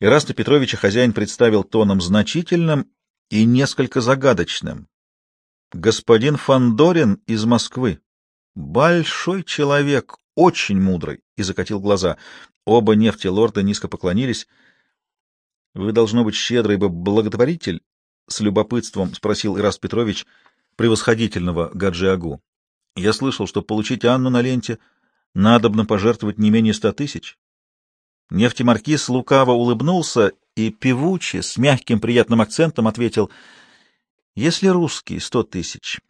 Ираста Петровича хозяин представил тоном значительным и несколько загадочным. Господин Фандорин из Москвы. Большой человек, очень мудрый, и закатил глаза. Оба нефтелорда низко поклонились. — Вы, должно быть, щедрый бы благотворитель? — с любопытством спросил Ираст Петрович превосходительного Гаджиагу. — Я слышал, что получить Анну на ленте надобно пожертвовать не менее ста тысяч. Нефтемаркиз лукаво улыбнулся и певуче, с мягким приятным акцентом ответил, «Если русский — сто тысяч,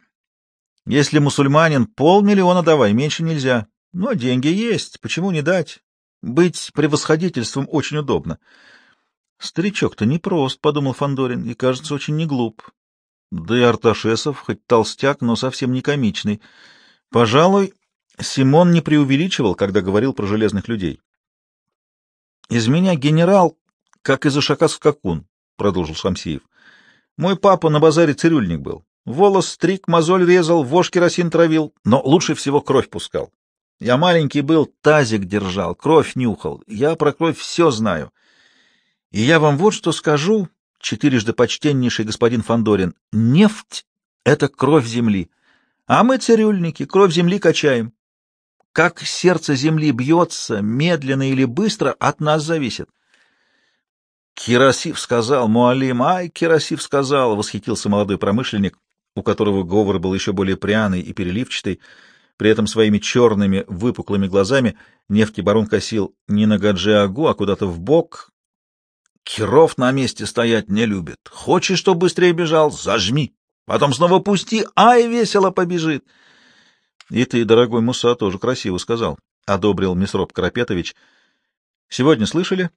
если мусульманин — полмиллиона давай, меньше нельзя. Но деньги есть, почему не дать? Быть превосходительством очень удобно». «Старичок-то непрост», — подумал Фандорин, — «и, кажется, очень не глуп. Да и Арташесов, хоть толстяк, но совсем не комичный. Пожалуй, Симон не преувеличивал, когда говорил про железных людей. Из меня генерал, как из Ишака скакун, — продолжил Шамсиев. Мой папа на базаре цирюльник был. Волос стриг, мозоль резал, вож керосин травил, но лучше всего кровь пускал. Я маленький был, тазик держал, кровь нюхал. Я про кровь все знаю. И я вам вот что скажу, четырежды почтеннейший господин Фандорин. Нефть — это кровь земли. А мы, цирюльники, кровь земли качаем. Как сердце земли бьется, медленно или быстро, от нас зависит. Кирасив сказал, Муалим, ай, Кирасив сказал, восхитился молодой промышленник, у которого говор был еще более пряный и переливчатый, при этом своими черными выпуклыми глазами нефтебарон косил не на Гаджиагу, а куда-то в бок. Киров на месте стоять не любит. Хочешь, чтобы быстрее бежал? Зажми. Потом снова пусти, ай, весело побежит. — И ты, дорогой Муса, тоже красиво сказал, — одобрил Месроп Карапетович. — Сегодня слышали?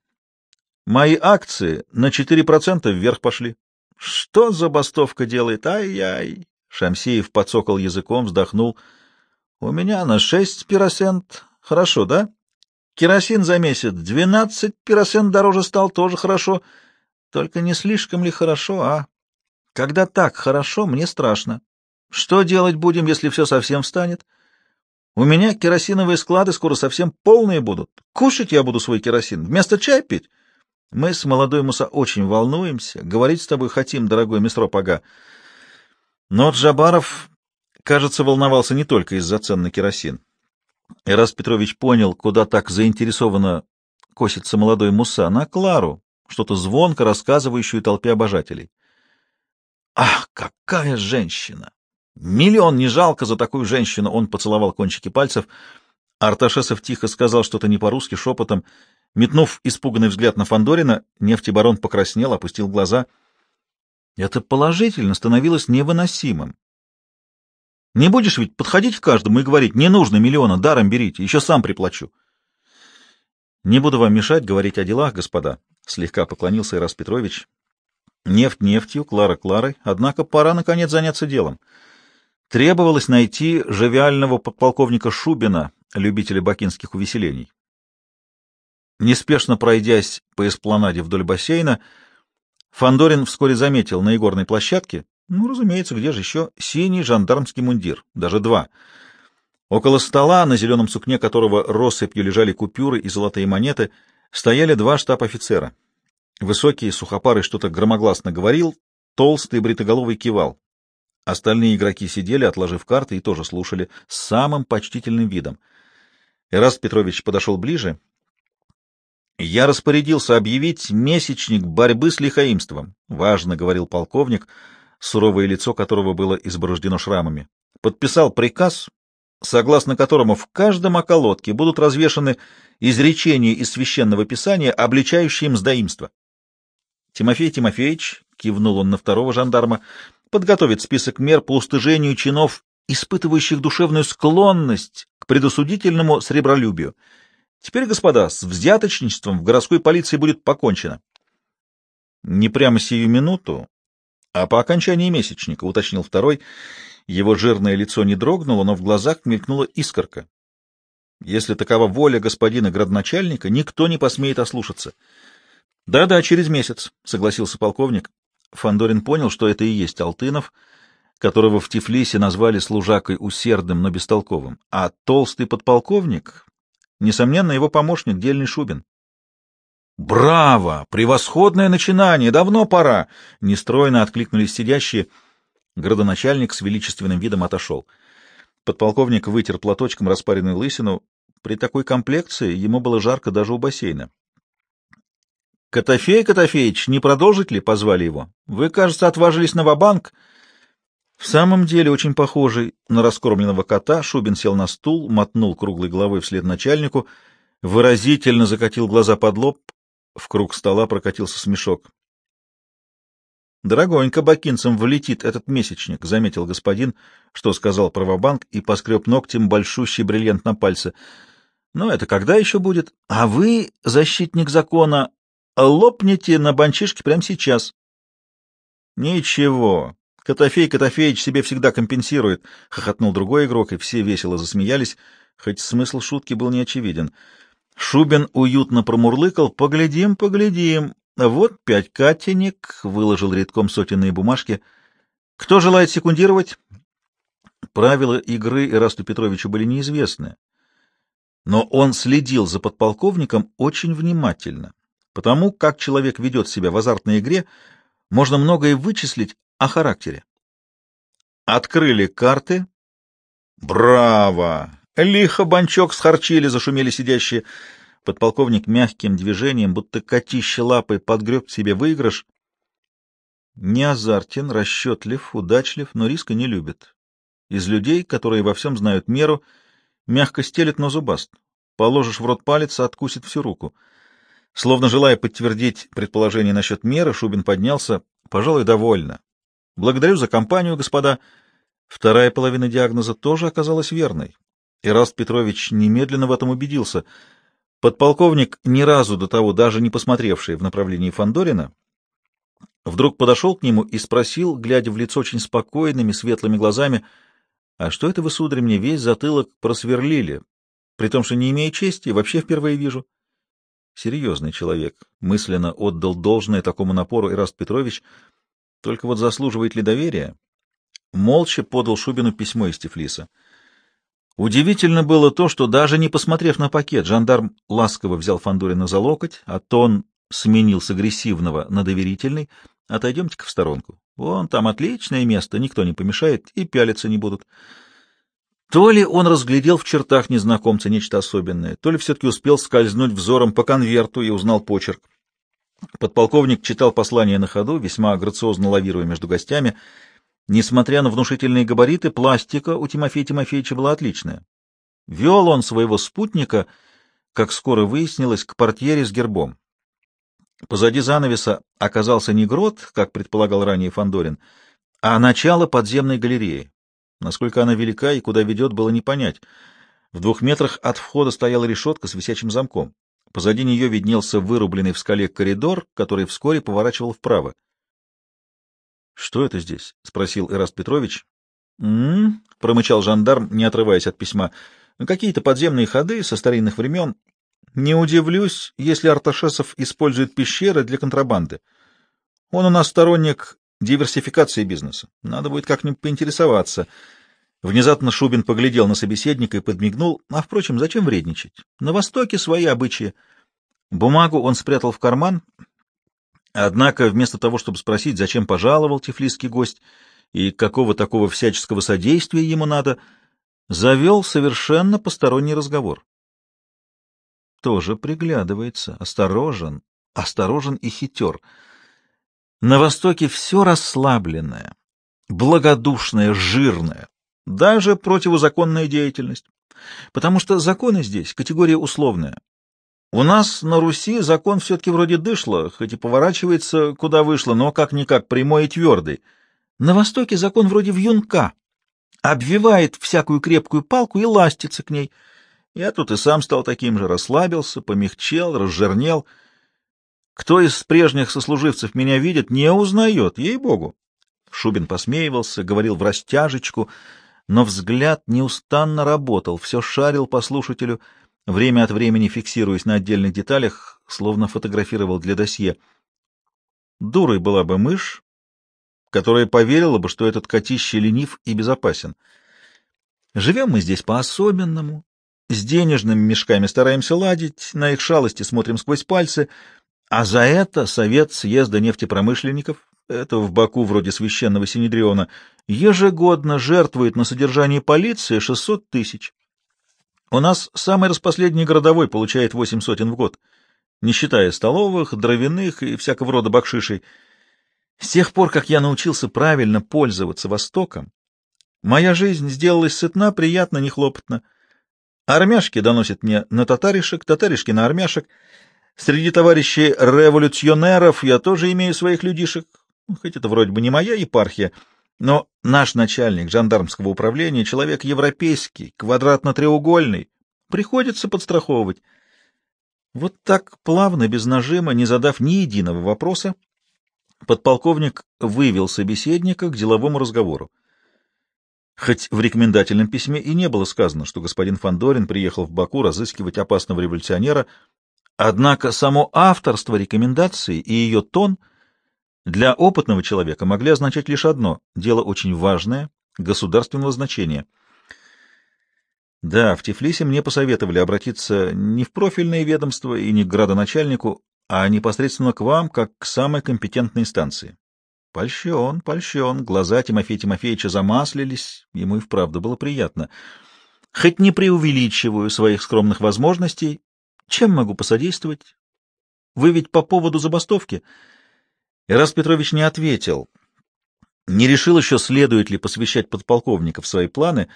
Мои акции на 4% вверх пошли. — Что забастовка делает? Ай-яй! Шамсеев подсокал языком, вздохнул. — У меня на 6%. Хорошо, да? Керосин за месяц 12% дороже стал, тоже хорошо. Только не слишком ли хорошо, а? Когда так хорошо, мне страшно. Что делать будем, если все совсем встанет? У меня керосиновые склады скоро совсем полные будут. Кушать я буду свой керосин, вместо чая пить. Мы с молодой Муса очень волнуемся, говорить с тобой хотим, дорогой мистро Пага. Но Джабаров, кажется, волновался не только из-за цен на керосин. И раз Петрович понял, куда так заинтересованно косится молодой Муса, на Клару, что-то звонко рассказывающую толпе обожателей. Ах, какая женщина! Миллион не жалко за такую женщину, он поцеловал кончики пальцев. Арташесов тихо сказал что-то не по-русски, шепотом. Метнув испуганный взгляд на Фандорина, нефтебарон покраснел, опустил глаза. Это положительно становилось невыносимым. Не будешь ведь подходить к каждому и говорить, не нужно миллиона, даром берите, еще сам приплачу. Не буду вам мешать говорить о делах, господа, — слегка поклонился Ирас Петрович. Нефть нефтью, Клара Кларой, однако пора, наконец, заняться делом. Требовалось найти жавиального подполковника Шубина, любителя бакинских увеселений. Неспешно пройдясь по эспланаде вдоль бассейна, Фандорин вскоре заметил на игорной площадке, ну, разумеется, где же еще, синий жандармский мундир, даже два. Около стола, на зеленом сукне которого россыпью лежали купюры и золотые монеты, стояли два штаб-офицера. Высокий, сухопарый что-то громогласно говорил, толстый бритоголовый кивал. Остальные игроки сидели, отложив карты, и тоже слушали с самым почтительным видом. Эраст Петрович подошел ближе. «Я распорядился объявить месячник борьбы с лихаимством», — важно говорил полковник, суровое лицо которого было изборождено шрамами. «Подписал приказ, согласно которому в каждом околотке будут развешаны изречения из священного писания, обличающие мздоимство». Тимофей Тимофеевич, — кивнул он на второго жандарма, подготовит список мер по устыжению чинов, испытывающих душевную склонность к предосудительному сребролюбию. Теперь, господа, с взяточничеством в городской полиции будет покончено. Не прямо сию минуту, а по окончании месячника, уточнил второй. Его жирное лицо не дрогнуло, но в глазах мелькнула искорка. Если такова воля господина градоначальника, никто не посмеет ослушаться. Да-да, через месяц, согласился полковник. Фандорин понял, что это и есть Алтынов, которого в Тифлисе назвали служакой усердным, но бестолковым, а толстый подполковник, несомненно, его помощник, дельный Шубин. «Браво! Превосходное начинание! Давно пора!» — нестройно откликнулись сидящие. Градоначальник с величественным видом отошел. Подполковник вытер платочком распаренную лысину. При такой комплекции ему было жарко даже у бассейна. — Котофей Котофеич, не продолжить ли? — позвали его. — Вы, кажется, отважились на ва-банк. В самом деле, очень похожий на раскормленного кота, Шубин сел на стул, мотнул круглой головой вслед начальнику, выразительно закатил глаза под лоб, в круг стола прокатился смешок. Дорогонько бакинцам влетит этот месячник, — заметил господин, что сказал правобанк, и поскреб ногтем большущий бриллиант на пальце. Но это когда еще будет? А вы, защитник закона, лопните на банчишке прямо сейчас. Ничего. Котофей Котофеич себе всегда компенсирует, — хохотнул другой игрок, и все весело засмеялись, хоть смысл шутки был неочевиден. Шубин уютно промурлыкал. «Поглядим, поглядим. Вот пять катенек, выложил редком сотенные бумажки. Кто желает секундировать? Правила игры Ирасту Петровичу были неизвестны. Но он следил за подполковником очень внимательно. Потому как человек ведет себя в азартной игре, можно многое вычислить о характере. Открыли карты. Браво! Лихо банчок схарчили, зашумели сидящие. Подполковник мягким движением, будто котище лапой, подгреб себе выигрыш. Не азартен, расчетлив, удачлив, но риска не любит. Из людей, которые во всем знают меру, мягко стелет, но зубаст. Положишь в рот палец, откусит всю руку. Словно желая подтвердить предположение насчет меры, Шубин поднялся. Пожалуй, довольно. Благодарю за компанию, господа. Вторая половина диагноза тоже оказалась верной. Ираст Петрович немедленно в этом убедился — Подполковник, ни разу до того даже не посмотревший в направлении Фандорина, вдруг подошел к нему и спросил, глядя в лицо очень спокойными, светлыми глазами, «А что это вы, сударь, мне весь затылок просверлили, при том, что не имея чести, вообще впервые вижу?» Серьезный человек, мысленно отдал должное такому напору Ираст Петрович, только вот заслуживает ли доверия? Молча подал Шубину письмо из Тифлиса. Удивительно было то, что даже не посмотрев на пакет, жандарм ласково взял Фандорина за локоть, а тон сменил с агрессивного на доверительный. Отойдемте-ка в сторонку. Вон там отличное место, никто не помешает и пялиться не будут. То ли он разглядел в чертах незнакомца нечто особенное, то ли все-таки успел скользнуть взором по конверту и узнал почерк. Подполковник читал послание на ходу, весьма грациозно лавируя между гостями — Несмотря на внушительные габариты, пластика у Тимофея Тимофеевича была отличная. Вел он своего спутника, как скоро выяснилось, к портьере с гербом. Позади занавеса оказался не грот, как предполагал ранее Фандорин, а начало подземной галереи. Насколько она велика и куда ведет, было не понять. В двух метрах от входа стояла решетка с висячим замком. Позади нее виднелся вырубленный в скале коридор, который вскоре поворачивал вправо. — Что это здесь? — спросил Эраст Петрович. «М-м-м», промычал жандарм, не отрываясь от письма. — Какие-то подземные ходы со старинных времен. Не удивлюсь, если Арташесов использует пещеры для контрабанды. Он у нас сторонник диверсификации бизнеса. Надо будет как-нибудь поинтересоваться. Внезапно Шубин поглядел на собеседника и подмигнул. А, впрочем, зачем вредничать? На Востоке свои обычаи. Бумагу он спрятал в карман, Однако вместо того, чтобы спросить, зачем пожаловал тифлисский гость и какого такого всяческого содействия ему надо, завел совершенно посторонний разговор. Тоже приглядывается, осторожен, осторожен и хитер. На Востоке все расслабленное, благодушное, жирное, даже противозаконная деятельность, потому что законы здесь — категория условная. У нас на Руси закон все-таки вроде дышло, хоть и поворачивается куда вышло, но как-никак прямой и твердый. На Востоке закон вроде вьюнка, обвивает всякую крепкую палку и ластится к ней. Я тут и сам стал таким же, расслабился, помягчел, разжирнел. Кто из прежних сослуживцев меня видит, не узнает, ей-богу. Шубин посмеивался, говорил в растяжечку, но взгляд неустанно работал, все шарил по слушателю — время от времени фиксируясь на отдельных деталях, словно фотографировал для досье. Дурой была бы мышь, которая поверила бы, что этот котище ленив и безопасен. Живем мы здесь по-особенному, с денежными мешками стараемся ладить, на их шалости смотрим сквозь пальцы, А за это Совет съезда нефтепромышленников, это в Баку вроде священного Синедриона, ежегодно жертвует на содержание полиции 600 тысяч. У нас самый распоследний городовой получает 8 сотен в год, не считая столовых, дровяных и всякого рода бакшишей. С тех пор, как я научился правильно пользоваться Востоком, моя жизнь сделалась сытна, приятна, нехлопотна. Армяшки доносят мне на татаришек, татаришки на армяшек. Среди товарищей революционеров я тоже имею своих людишек, ну, хоть это вроде бы не моя епархия, но наш начальник жандармского управления — человек европейский, квадратно-треугольный, приходится подстраховывать. Вот так плавно, без нажима, не задав ни единого вопроса, подполковник вывел собеседника к деловому разговору. Хоть в рекомендательном письме и не было сказано, что господин Фандорин приехал в Баку разыскивать опасного революционера, однако само авторство рекомендации и ее тон для опытного человека могли означать лишь одно — дело очень важное, государственного значения. Да, в Тифлисе мне посоветовали обратиться не в профильное ведомство и не к градоначальнику, а непосредственно к вам, как к самой компетентной инстанции. Польщен, польщен, глаза Тимофея Тимофеевича замаслились, ему и вправду было приятно. Хоть не преувеличиваю своих скромных возможностей, чем могу посодействовать? Вы ведь по поводу забастовки? Ирас Петрович не ответил. Не решил еще, следует ли посвящать подполковника в свои планы.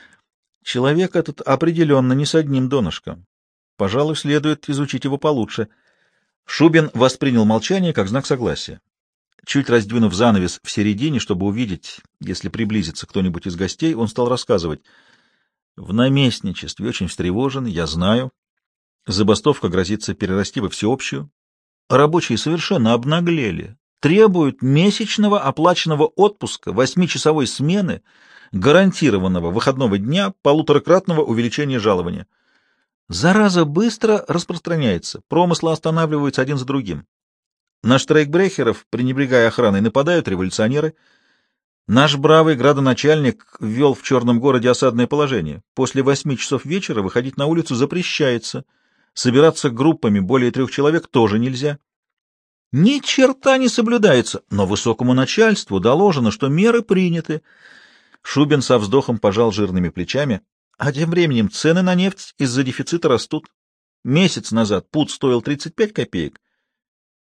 Человек этот определенно не с одним донышком. Пожалуй, следует изучить его получше. Шубин воспринял молчание как знак согласия. Чуть раздвинув занавес в середине, чтобы увидеть, если приблизится кто-нибудь из гостей, он стал рассказывать. В наместничестве очень встревожен, я знаю. Забастовка грозится перерасти во всеобщую. Рабочие совершенно обнаглели, требуют месячного оплаченного отпуска, восьмичасовой смены, гарантированного выходного дня, полуторакратного увеличения жалования. Зараза быстро распространяется, промыслы останавливаются один за другим. На штрейкбрехеров, пренебрегая охраной, нападают революционеры. Наш бравый градоначальник ввел в черном городе осадное положение. После восьми часов вечера выходить на улицу запрещается. Собираться группами более трех человек тоже нельзя. Ни черта не соблюдается, но высокому начальству доложено, что меры приняты. Шубин со вздохом пожал жирными плечами. А тем временем цены на нефть из-за дефицита растут. Месяц назад пут стоил 35 копеек,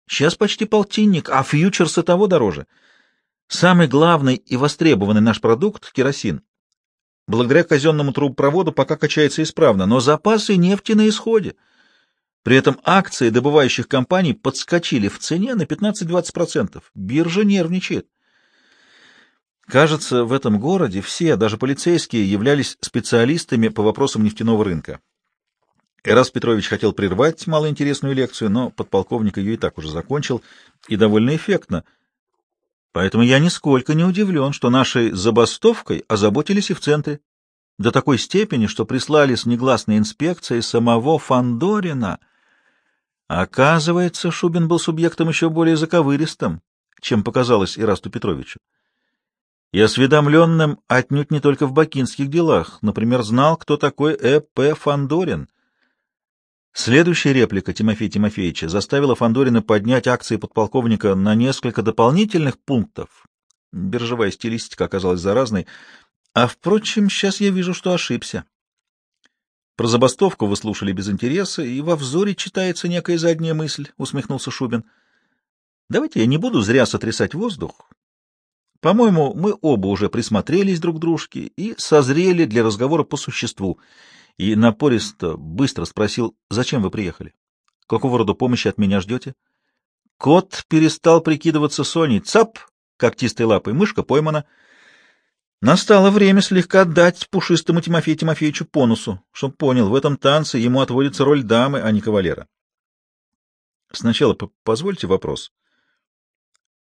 Сейчас почти полтинник, а фьючерсы того дороже. Самый главный и востребованный наш продукт — керосин. Благодаря казенному трубопроводу пока качается исправно, но запасы нефти на исходе. При этом акции добывающих компаний подскочили в цене на 15-20%. Биржа нервничает. Кажется, в этом городе все, даже полицейские, являлись специалистами по вопросам нефтяного рынка. Эрас Петрович хотел прервать малоинтересную лекцию, но подполковник ее и так уже закончил, и довольно эффектно. Поэтому я нисколько не удивлен, что нашей забастовкой озаботились и в центре. До такой степени, что прислали с негласной инспекцией самого Фандорина. Оказывается, Шубин был субъектом еще более заковыристым, чем показалось Ирасту Петровичу. И осведомленным отнюдь не только в бакинских делах, например, знал, кто такой Э.П. Фандорин — Следующая реплика Тимофея Тимофеевича заставила Фандорина поднять акции подполковника на несколько дополнительных пунктов. Биржевая стилистика оказалась заразной. А, впрочем, сейчас я вижу, что ошибся. Про забастовку вы слушали без интереса, и во взоре читается некая задняя мысль, — усмехнулся Шубин. Давайте я не буду зря сотрясать воздух. По-моему, мы оба уже присмотрелись друг к дружке и созрели для разговора по существу — и напористо, быстро спросил, зачем вы приехали? Какого рода помощи от меня ждете? Кот перестал прикидываться Соней. Цап! Когтистой лапой мышка поймана. Настало время слегка дать пушистому Тимофею Тимофеевичу по носу, чтоб понял, в этом танце ему отводится роль дамы, а не кавалера. Сначала позвольте вопрос.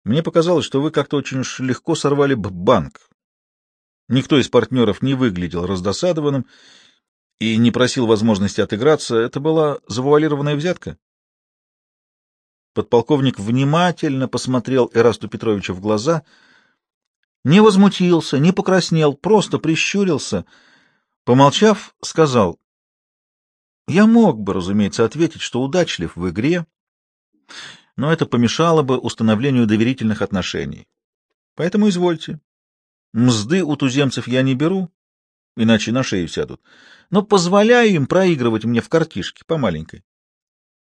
Мне показалось, что вы как-то очень уж легко сорвали банк. Никто из партнеров не выглядел раздосадованным, и не просил возможности отыграться, это была завуалированная взятка? Подполковник внимательно посмотрел Эрасту Петровича в глаза, не возмутился, не покраснел, просто прищурился. Помолчав, сказал, «Я мог бы, разумеется, ответить, что удачлив в игре, но это помешало бы установлению доверительных отношений. Поэтому извольте. Мзды у туземцев я не беру, иначе на шею сядут, но позволяю им проигрывать мне в картишки по маленькой.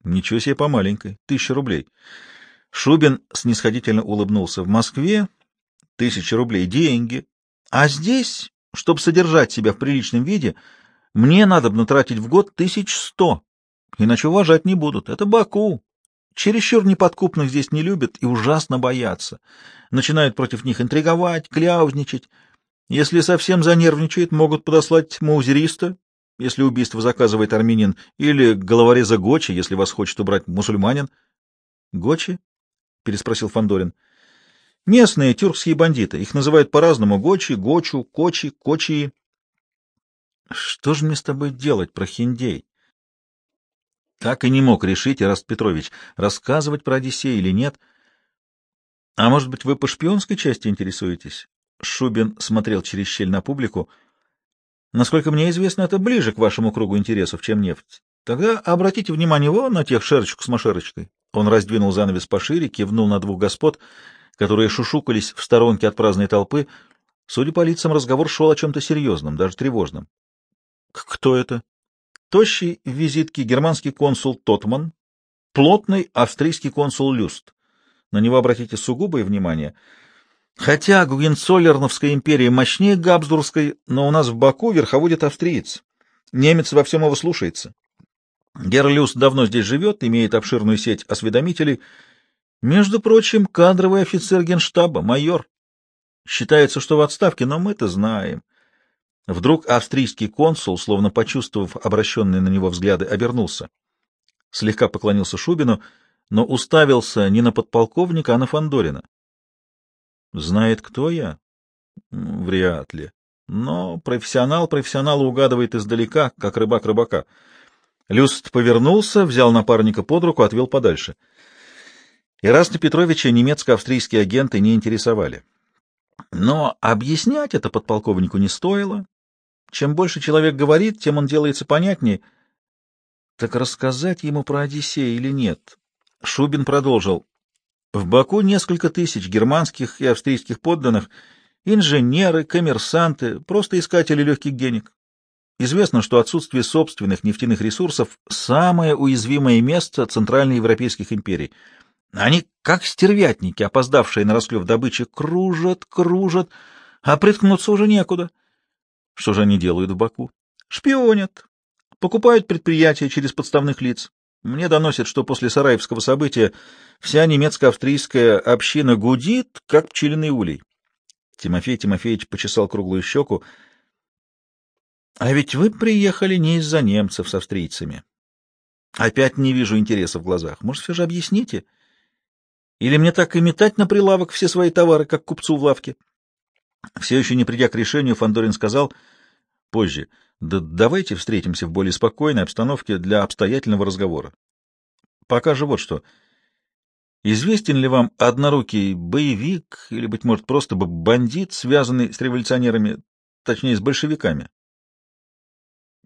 Ничего себе по маленькой, тысяча рублей. Шубин снисходительно улыбнулся. В Москве тысяча рублей — деньги. А здесь, чтобы содержать себя в приличном виде, мне надо бы тратить в год тысяч сто, иначе уважать не будут. Это Баку. Чересчур неподкупных здесь не любят и ужасно боятся. Начинают против них интриговать, кляузничать. Если совсем занервничает, могут подослать маузериста, если убийство заказывает армянин, или головореза Гочи, если вас хочет убрать мусульманин. — Гочи? — переспросил Фандорин. Местные тюркские бандиты. Их называют по-разному. Гочи, Гочу, Кочи, Кочи. Что же мне с тобой делать, прохиндей? Так и не мог решить Ираст Петрович, рассказывать про Одиссея или нет. А может быть, вы по шпионской части интересуетесь? Шубин смотрел через щель на публику. Насколько мне известно, это ближе к вашему кругу интересов, чем нефть. Тогда обратите внимание вон на тех шерочку с машерочкой. Он раздвинул занавес пошире, кивнул на двух господ — которые шушукались в сторонке от праздной толпы. Судя по лицам, разговор шел о чем-то серьезном, даже тревожном. — Кто это? — Тощий в визитке германский консул Тотман, плотный австрийский консул Люст. На него обратите сугубое внимание. Хотя Гугенцоллерновская империя мощнее Габсбургской, но у нас в Баку верховодит австриец. Немец во всем его слушается. Герлюс давно здесь живет, имеет обширную сеть осведомителей — между прочим, кадровый офицер генштаба, майор. Считается, что в отставке, но мы-то знаем. Вдруг австрийский консул, словно почувствовав обращенные на него взгляды, обернулся. Слегка поклонился Шубину, но уставился не на подполковника, а на Фандорина. Знает, кто я? Вряд ли. Но профессионал профессионала угадывает издалека, как рыбак рыбака. Люст повернулся, взял напарника под руку, отвел подальше — Ираста Петровича немецко-австрийские агенты не интересовали. Но объяснять это подполковнику не стоило. Чем больше человек говорит, тем он делается понятнее. Так рассказать ему про Одиссея или нет? Шубин продолжил. В Баку несколько тысяч германских и австрийских подданных, инженеры, коммерсанты, просто искатели легких денег. Известно, что отсутствие собственных нефтяных ресурсов — самое уязвимое место центральноевропейских империй — они, как стервятники, опоздавшие на расклев добычи, кружат, кружат, а приткнуться уже некуда. Что же они делают в Баку? Шпионят, покупают предприятия через подставных лиц. Мне доносят, что после Сараевского события вся немецко-австрийская община гудит, как пчелиный улей. Тимофей Тимофеевич почесал круглую щеку. — А ведь вы приехали не из-за немцев с австрийцами. Опять не вижу интереса в глазах. Может, все же объясните? — или мне так и метать на прилавок все свои товары, как купцу в лавке? Все еще не придя к решению, Фандорин сказал позже, да давайте встретимся в более спокойной обстановке для обстоятельного разговора. Пока же вот что. Известен ли вам однорукий боевик или, быть может, просто бандит, связанный с революционерами, точнее, с большевиками?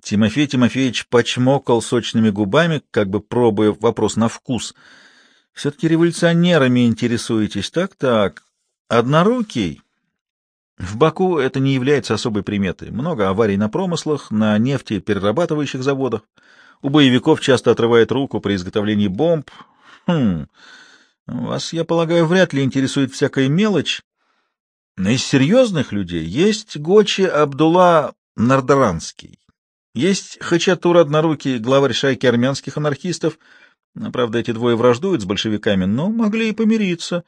Тимофей Тимофеевич почмокал сочными губами, как бы пробуя вопрос на вкус — все-таки революционерами интересуетесь, так-так. Однорукий. В Баку это не является особой приметой. Много аварий на промыслах, на нефтеперерабатывающих заводах. У боевиков часто отрывает руку при изготовлении бомб. Хм, вас, я полагаю, вряд ли интересует всякая мелочь. Но из серьезных людей есть Гочи Абдулла Нардаранский. Есть Хачатур Однорукий, главарь шайки армянских анархистов — Правда, эти двое враждуют с большевиками, но могли и помириться.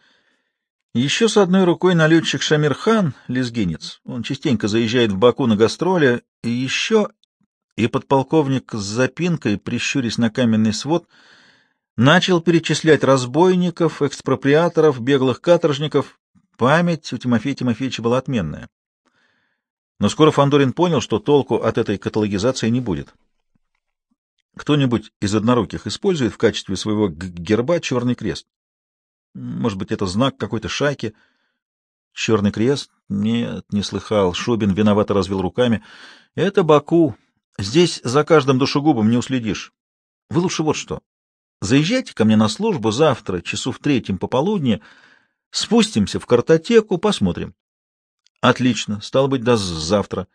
Еще с одной рукой налетчик Шамирхан, лезгинец, он частенько заезжает в Баку на гастроли, и еще и подполковник с запинкой, прищурясь на каменный свод, начал перечислять разбойников, экспроприаторов, беглых каторжников. Память у Тимофея Тимофеевича была отменная. Но скоро Фандорин понял, что толку от этой каталогизации не будет. Кто-нибудь из одноруких использует в качестве своего герба черный крест? Может быть, это знак какой-то шайки? Черный крест? Нет, не слыхал. Шубин виновато развел руками. Это Баку. Здесь за каждым душегубом не уследишь. Вы лучше вот что. Заезжайте ко мне на службу завтра, часу в третьем пополудни, спустимся в картотеку, посмотрим. — Отлично, стало быть, до завтра.